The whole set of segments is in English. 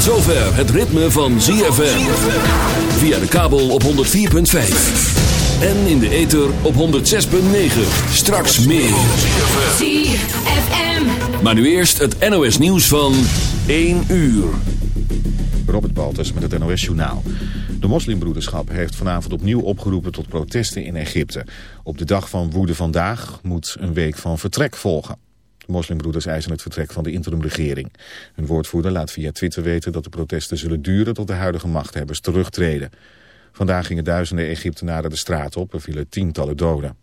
Tot zover het ritme van ZFM. Via de kabel op 104.5. En in de ether op 106.9. Straks meer. ZFM. Maar nu eerst het NOS nieuws van 1 uur. Robert Baltus met het NOS Journaal. De moslimbroederschap heeft vanavond opnieuw opgeroepen tot protesten in Egypte. Op de dag van woede vandaag moet een week van vertrek volgen. De moslimbroeders eisen het vertrek van de interimregering. Hun woordvoerder laat via Twitter weten dat de protesten zullen duren tot de huidige machthebbers terugtreden. Vandaag gingen duizenden Egyptenaren de straat op, er vielen tientallen doden.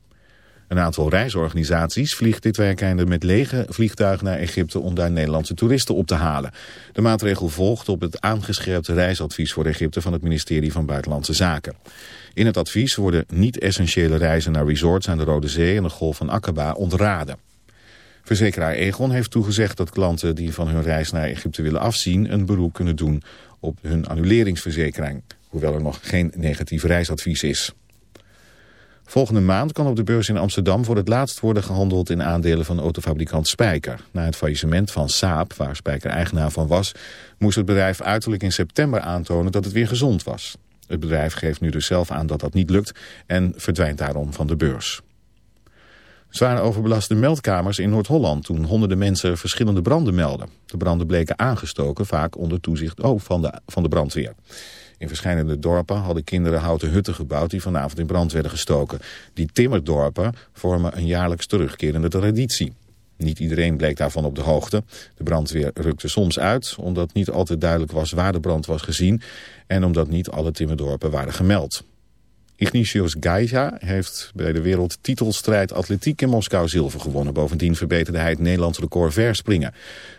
Een aantal reisorganisaties vliegt dit weekende met lege vliegtuigen naar Egypte om daar Nederlandse toeristen op te halen. De maatregel volgt op het aangescherpte reisadvies voor Egypte van het ministerie van Buitenlandse Zaken. In het advies worden niet-essentiële reizen naar resorts aan de Rode Zee en de Golf van Aqaba ontraden. Verzekeraar Egon heeft toegezegd dat klanten die van hun reis naar Egypte willen afzien een beroep kunnen doen op hun annuleringsverzekering, hoewel er nog geen negatief reisadvies is. Volgende maand kan op de beurs in Amsterdam voor het laatst worden gehandeld in aandelen van autofabrikant Spijker. Na het faillissement van Saab, waar Spijker eigenaar van was, moest het bedrijf uiterlijk in september aantonen dat het weer gezond was. Het bedrijf geeft nu dus zelf aan dat dat niet lukt en verdwijnt daarom van de beurs. Zware overbelaste meldkamers in Noord-Holland toen honderden mensen verschillende branden melden. De branden bleken aangestoken, vaak onder toezicht oh, van, de, van de brandweer. In verschillende dorpen hadden kinderen houten hutten gebouwd die vanavond in brand werden gestoken. Die timmerdorpen vormen een jaarlijks terugkerende traditie. Niet iedereen bleek daarvan op de hoogte. De brandweer rukte soms uit, omdat niet altijd duidelijk was waar de brand was gezien en omdat niet alle timmerdorpen waren gemeld. Ignatius Gaija heeft bij de wereldtitelstrijd atletiek in Moskou zilver gewonnen. Bovendien verbeterde hij het Nederlands record verspringen.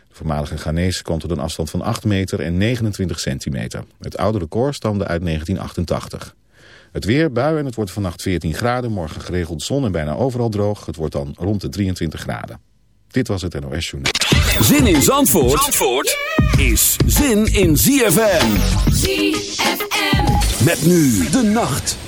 De voormalige Ghanese komt tot een afstand van 8 meter en 29 centimeter. Het oude record stamde uit 1988. Het weer, buien en het wordt vannacht 14 graden. Morgen geregeld zon en bijna overal droog. Het wordt dan rond de 23 graden. Dit was het NOS Journal. Zin in Zandvoort, Zandvoort is zin in ZFM. ZFM. Met nu de nacht.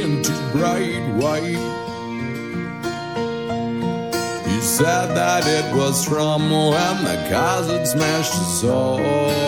into bright white. He said that it was from when the cars smashed his so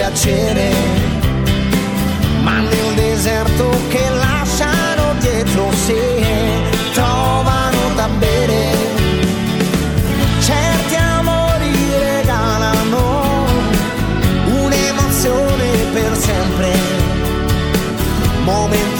dispiacere, ma nel deserto che lasciano dietro sé trovano da bere. Certi amori regalano un'emozione per sempre, momenti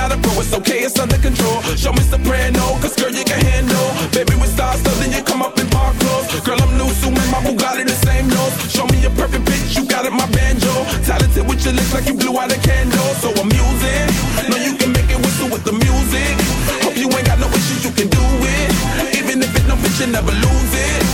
Not a pro, it's okay, it's under control. Show me soprano, cause girl you can handle. Baby stars, so then you come up in park clothes. Girl I'm new, so my Bugatti the same nose. Show me a perfect pitch, you got it, my banjo. Talented with your lips like you blew out a candle. So I'm using, know you can make it whistle with the music. Hope you ain't got no issues, you can do it. Even if it no bitch, you never lose it.